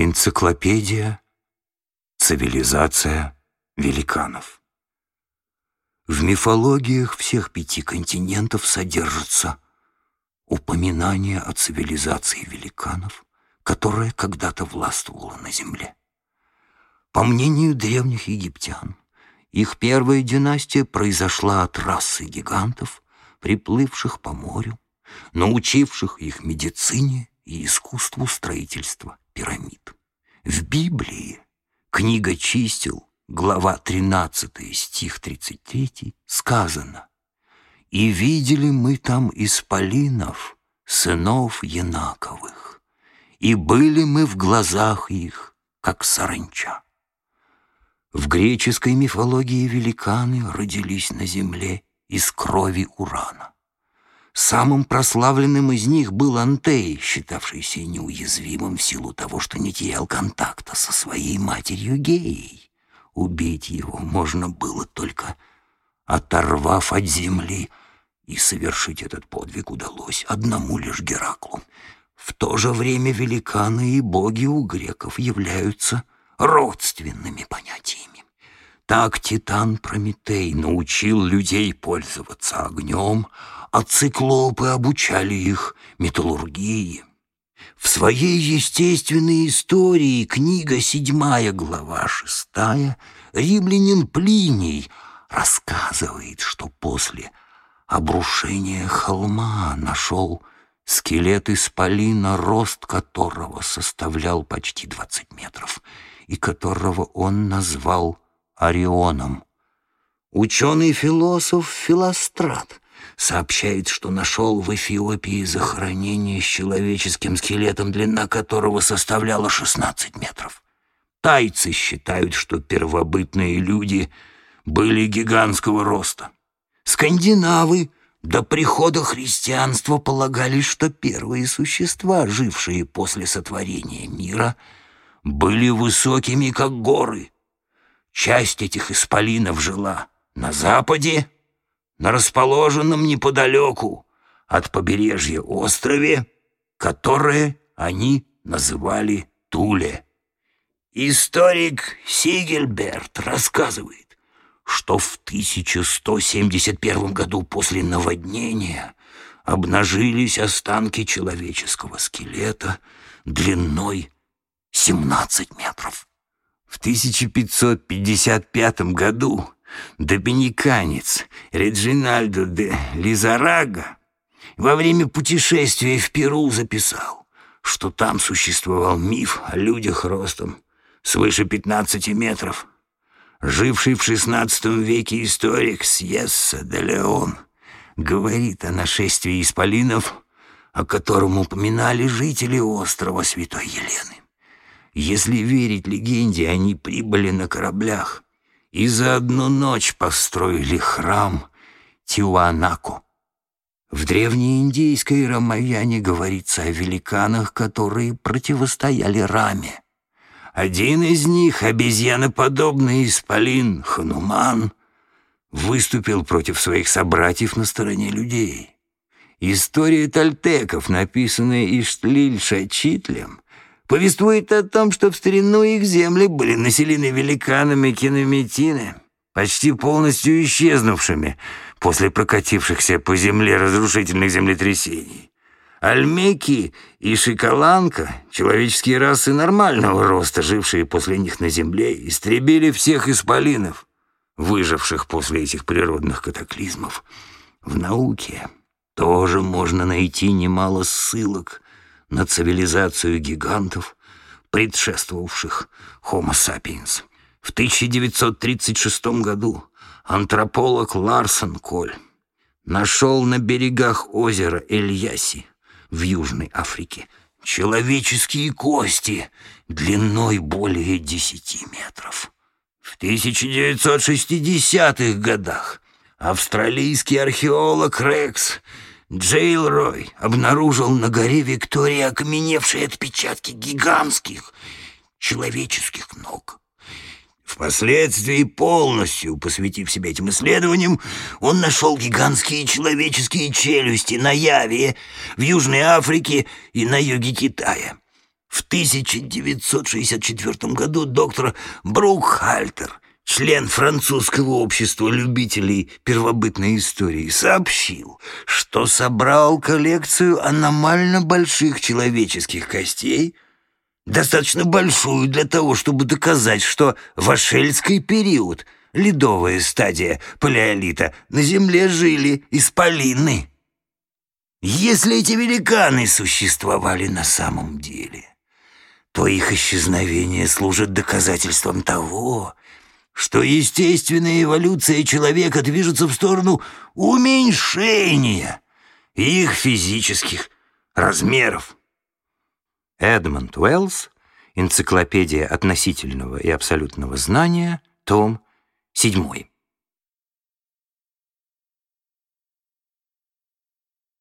Энциклопедия «Цивилизация великанов». В мифологиях всех пяти континентов содержится упоминание о цивилизации великанов, которая когда-то властвовала на Земле. По мнению древних египтян, их первая династия произошла от расы гигантов, приплывших по морю, научивших их медицине и искусству строительства пирамид. В Библии книга чисел, глава 13, стих 33, сказано «И видели мы там исполинов, сынов Янаковых, и были мы в глазах их, как саранча». В греческой мифологии великаны родились на земле из крови урана. Самым прославленным из них был Антей, считавшийся неуязвимым в силу того, что не терял контакта со своей матерью Геей. Убить его можно было только оторвав от земли, и совершить этот подвиг удалось одному лишь Гераклу. В то же время великаны и боги у греков являются родственными понятиями. Так Титан Прометей научил людей пользоваться огнем, а циклопы обучали их металлургии. В своей естественной истории книга седьмая, глава шестая, римлянин Плиний рассказывает, что после обрушения холма нашел скелет исполина, рост которого составлял почти двадцать метров, и которого он назвал Орионом. Ученый-философ Филострат — сообщает, что нашел в Эфиопии захоронение с человеческим скелетом, длина которого составляла 16 метров. Тайцы считают, что первобытные люди были гигантского роста. Скандинавы до прихода христианства полагали, что первые существа, жившие после сотворения мира, были высокими, как горы. Часть этих исполинов жила на западе, на расположенном неподалеку от побережья острове, которое они называли Туле. Историк Сигельберт рассказывает, что в 1171 году после наводнения обнажились останки человеческого скелета длиной 17 метров. В 1555 году Доминиканец Реджинальдо де Лизарага во время путешествия в Перу записал, что там существовал миф о людях ростом свыше 15 метров. Живший в XVI веке историк Сьесса де Леон говорит о нашествии исполинов, о котором упоминали жители острова Святой Елены. Если верить легенде, они прибыли на кораблях – и за одну ночь построили храм Тиуанаку. В древнеиндийской Рамаяне говорится о великанах, которые противостояли Раме. Один из них, обезьяноподобный исполин Хануман, выступил против своих собратьев на стороне людей. История тальтеков, написанная Иштлиль-Шачитлем, повествует о том, что в старину их земли были населены великанами кинометины, почти полностью исчезнувшими после прокатившихся по земле разрушительных землетрясений. Альмеки и Шикаланка, человеческие расы нормального роста, жившие после них на земле, истребили всех исполинов, выживших после этих природных катаклизмов. В науке тоже можно найти немало ссылок на цивилизацию гигантов, предшествовавших Homo sapiens. В 1936 году антрополог Ларсон Коль нашел на берегах озера Эльяси в Южной Африке человеческие кости длиной более 10 метров. В 1960-х годах австралийский археолог Рекс Джейл Рой обнаружил на горе Виктория окаменевшие отпечатки гигантских человеческих ног. Впоследствии, полностью посвятив себя этим исследованиям, он нашел гигантские человеческие челюсти на Яве, в Южной Африке и на юге Китая. В 1964 году доктор Брукхальтер, член французского общества любителей первобытной истории, сообщил, что собрал коллекцию аномально больших человеческих костей, достаточно большую для того, чтобы доказать, что в Ашельский период, ледовая стадия палеолита, на Земле жили исполины. Если эти великаны существовали на самом деле, то их исчезновение служит доказательством того, что естественная эволюция человека движется в сторону уменьшения их физических размеров. Эдмонд Уэллс, Энциклопедия относительного и абсолютного знания, том 7.